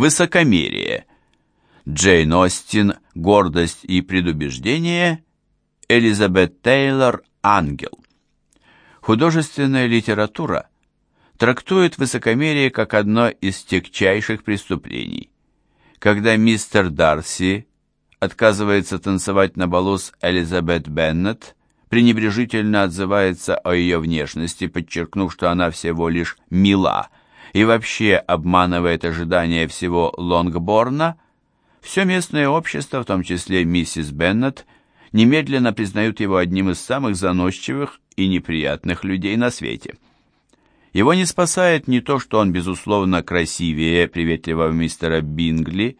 Высокомерие. Джейн Остин «Гордость и предубеждение», Элизабет Тейлор «Ангел». Художественная литература трактует высокомерие как одно из тягчайших преступлений. Когда мистер Дарси отказывается танцевать на балу с Элизабет Беннет, пренебрежительно отзывается о ее внешности, подчеркнув, что она всего лишь мила, и вообще обманывает ожидания всего Лонгборна, все местное общество, в том числе миссис Беннет, немедленно признают его одним из самых заносчивых и неприятных людей на свете. Его не спасает не то, что он, безусловно, красивее приветливого мистера Бингли,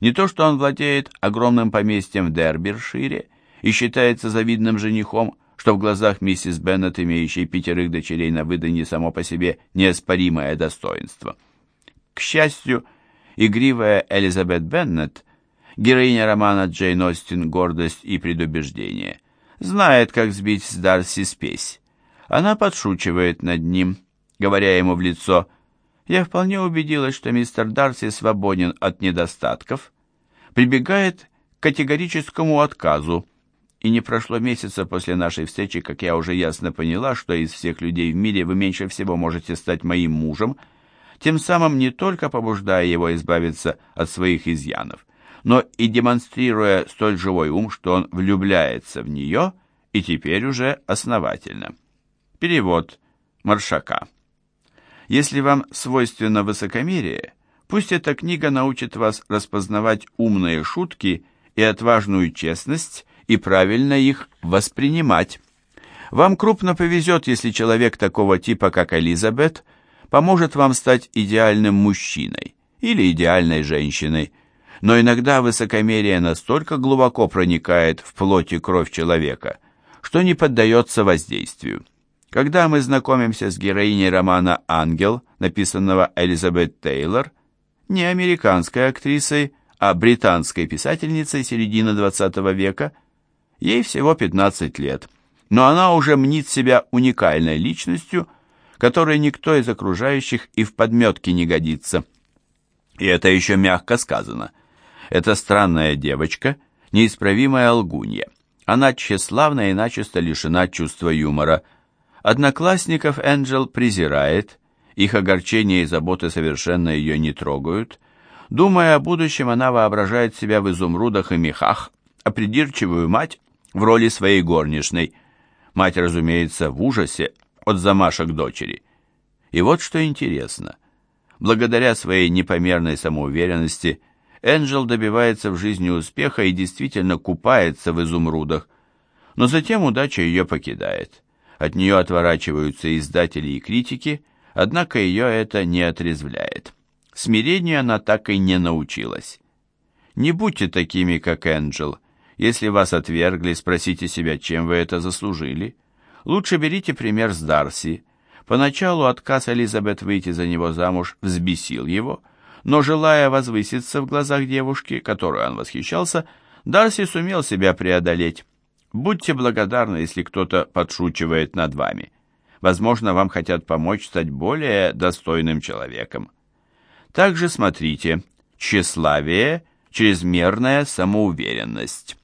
не то, что он владеет огромным поместьем в Дербершире и считается завидным женихом, что в глазах миссис Беннет, имеющей пятерых дочерей на выданье, само по себе неоспоримое достоинство. К счастью, игривая Элизабет Беннет, героиня романа Джейн Остин «Гордость и предубеждение», знает, как сбить с Дарси спесь. Она подшучивает над ним, говоря ему в лицо «Я вполне убедилась, что мистер Дарси свободен от недостатков», прибегает к категорическому отказу, и не прошло месяца после нашей встречи, как я уже ясно поняла, что из всех людей в мире вы меньше всего можете стать моим мужем, тем самым не только побуждая его избавиться от своих изъянов, но и демонстрируя столь живой ум, что он влюбляется в нее и теперь уже основательно. Перевод Маршака. Если вам свойственно высокомерие, пусть эта книга научит вас распознавать умные шутки и отважную честность и правильно их воспринимать. Вам крупно повезет, если человек такого типа, как Элизабет, поможет вам стать идеальным мужчиной или идеальной женщиной. Но иногда высокомерие настолько глубоко проникает в плоть и кровь человека, что не поддается воздействию. Когда мы знакомимся с героиней романа «Ангел», написанного Элизабет Тейлор, не американской актрисой, а британской писательницей середины XX века – Ей всего 15 лет, но она уже мнит себя уникальной личностью, которой никто из окружающих и в подметке не годится. И это еще мягко сказано. Эта странная девочка – неисправимая лгунья. Она тщеславна и начисто лишена чувства юмора. Одноклассников Энджел презирает, их огорчения и заботы совершенно ее не трогают. Думая о будущем, она воображает себя в изумрудах и мехах, а придирчивую мать в роли своей горничной. Мать, разумеется, в ужасе от замашек дочери. И вот что интересно. Благодаря своей непомерной самоуверенности Энджел добивается в жизни успеха и действительно купается в изумрудах. Но затем удача ее покидает. От нее отворачиваются издатели и критики, однако ее это не отрезвляет. Смирению она так и не научилась. Не будьте такими, как Энджел – если вас отвергли, спросите себя, чем вы это заслужили. Лучше берите пример с Дарси. Поначалу отказ Элизабет выйти за него замуж взбесил его, но, желая возвыситься в глазах девушки, которой он восхищался, Дарси сумел себя преодолеть. Будьте благодарны, если кто-то подшучивает над вами. Возможно, вам хотят помочь стать более достойным человеком. Также смотрите «Тщеславие, чрезмерная самоуверенность».